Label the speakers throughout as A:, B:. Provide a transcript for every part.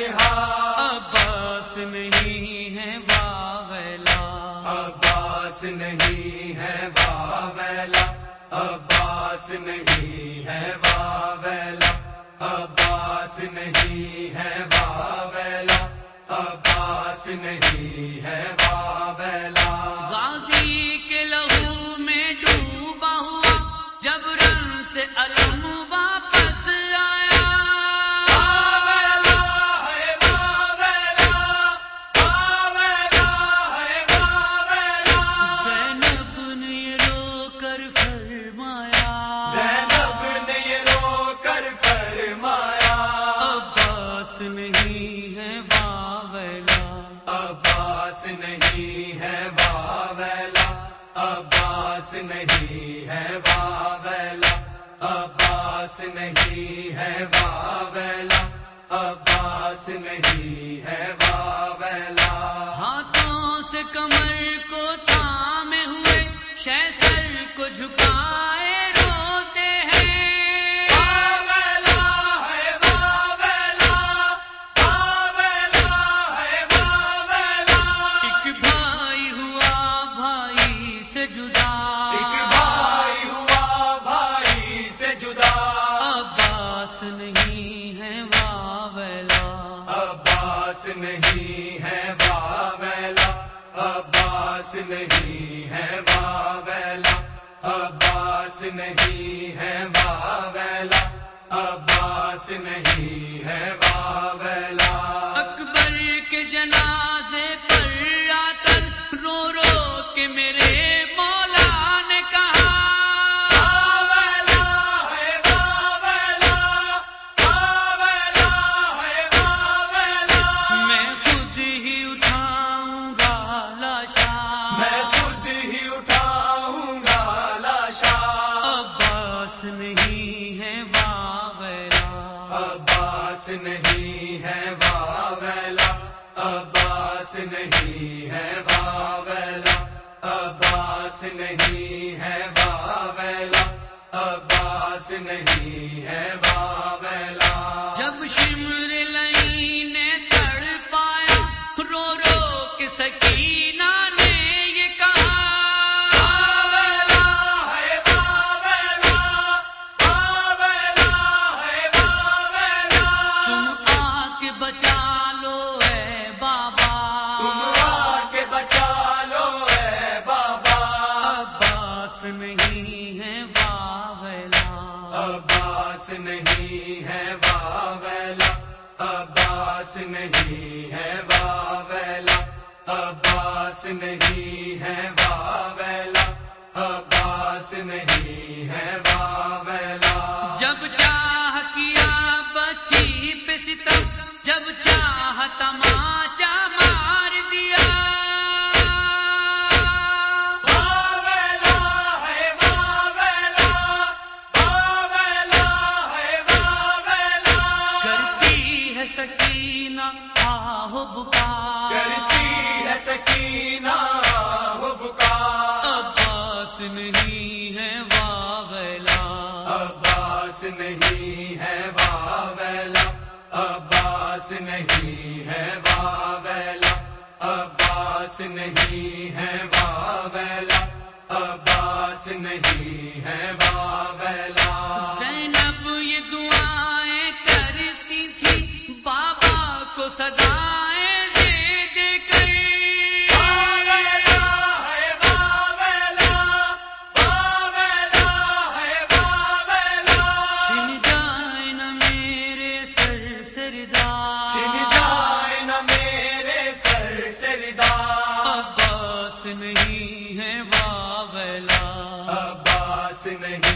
A: تنہا
B: عباس نہیں ہے واویلا۔ عباس نہیں ہے واویلا۔ عباس نہیں ہے واویلا۔ عباس نہیں ہے
A: پاس نہیں ہے واویلا۔ ہاتھوں سے کمر کو تھامے ہوئے شیسر کو
B: جھکا
A: عباس نہیں ہے باویلا،
B: عباس نہیں ہے باویلا، عباس نہیں ہے باویلا، عباس نہیں ہے باویلا۔ عباس نہیں ہے باویلا
A: عباس نہیں ہے باویلا
B: عباس نہیں ہے باویلا عباس نہیں ہے باویلا عباس نہیں ہے، واویلا، عباس نہیں ہے، واویلا،
A: عباس نہیں ہے، واویلا،
B: عباس نہیں ہے، واویلا۔
A: جب سکینہ آہ بکا
B: کرتی ہے سکینہ ہو بکا
A: عباس نہیں ہے واویلا۔
B: عباس نہیں ہے واویلا۔ عباس نہیں ہے واویلا۔ عباس نہیں ہے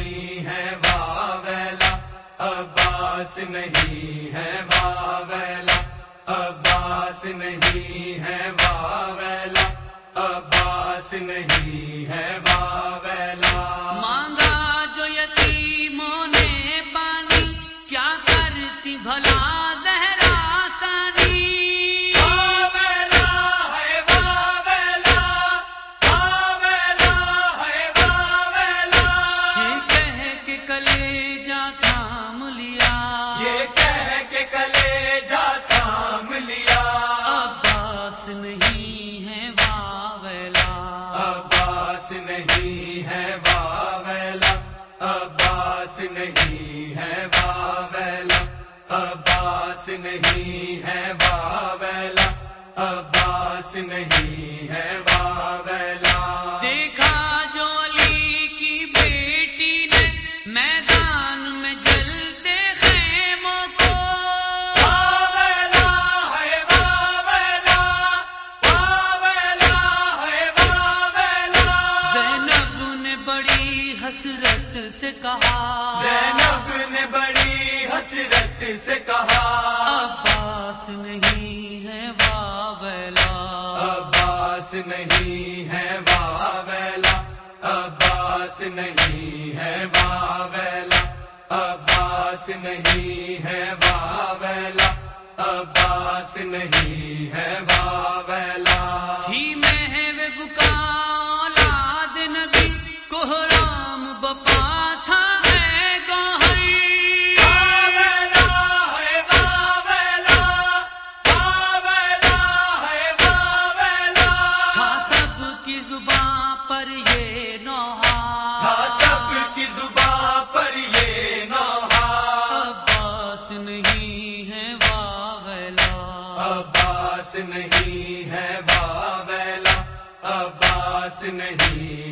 B: نہیں ہے واویلا،
A: عباس نہیں ہے واویلا،
B: عباس نہیں ہے واویلا، عباس نہیں ہے واویلا۔
A: کلیجا تھام لیا۔
B: یہ کہہ کے کلیجا تھام لیا۔ عباس نہیں ہے واویلا۔
A: عباس نہیں ہے واویلا۔ عباس
B: نہیں ہے واویلا۔ عباس نہیں ہے واویلا۔
A: عباس نہیں ہے بڑی حسرت سے کہا۔
B: زینب نے بڑی حسرت سے کہا۔
A: عباس نہیں ہے واویلا۔
B: عباس نہیں ہے واویلا۔ عباس نہیں ہے واویلا۔ عباس نہیں ہے واویلا۔ عباس نہیں ہے واویلا۔
A: تھی محو رام بپا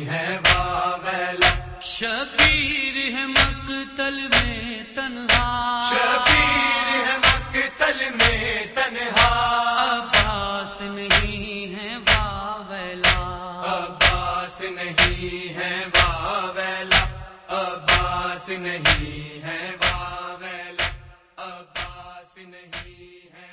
B: ہے واویلا
A: شبیر ہے مقتل میں تنہا۔
B: شبیر ہے مقتل میں تنہا۔
A: عباس نہیں ہے واویلا
B: عباس نہیں ہے واویلا عباس نہیں ہے واویلا عباس نہیں ہے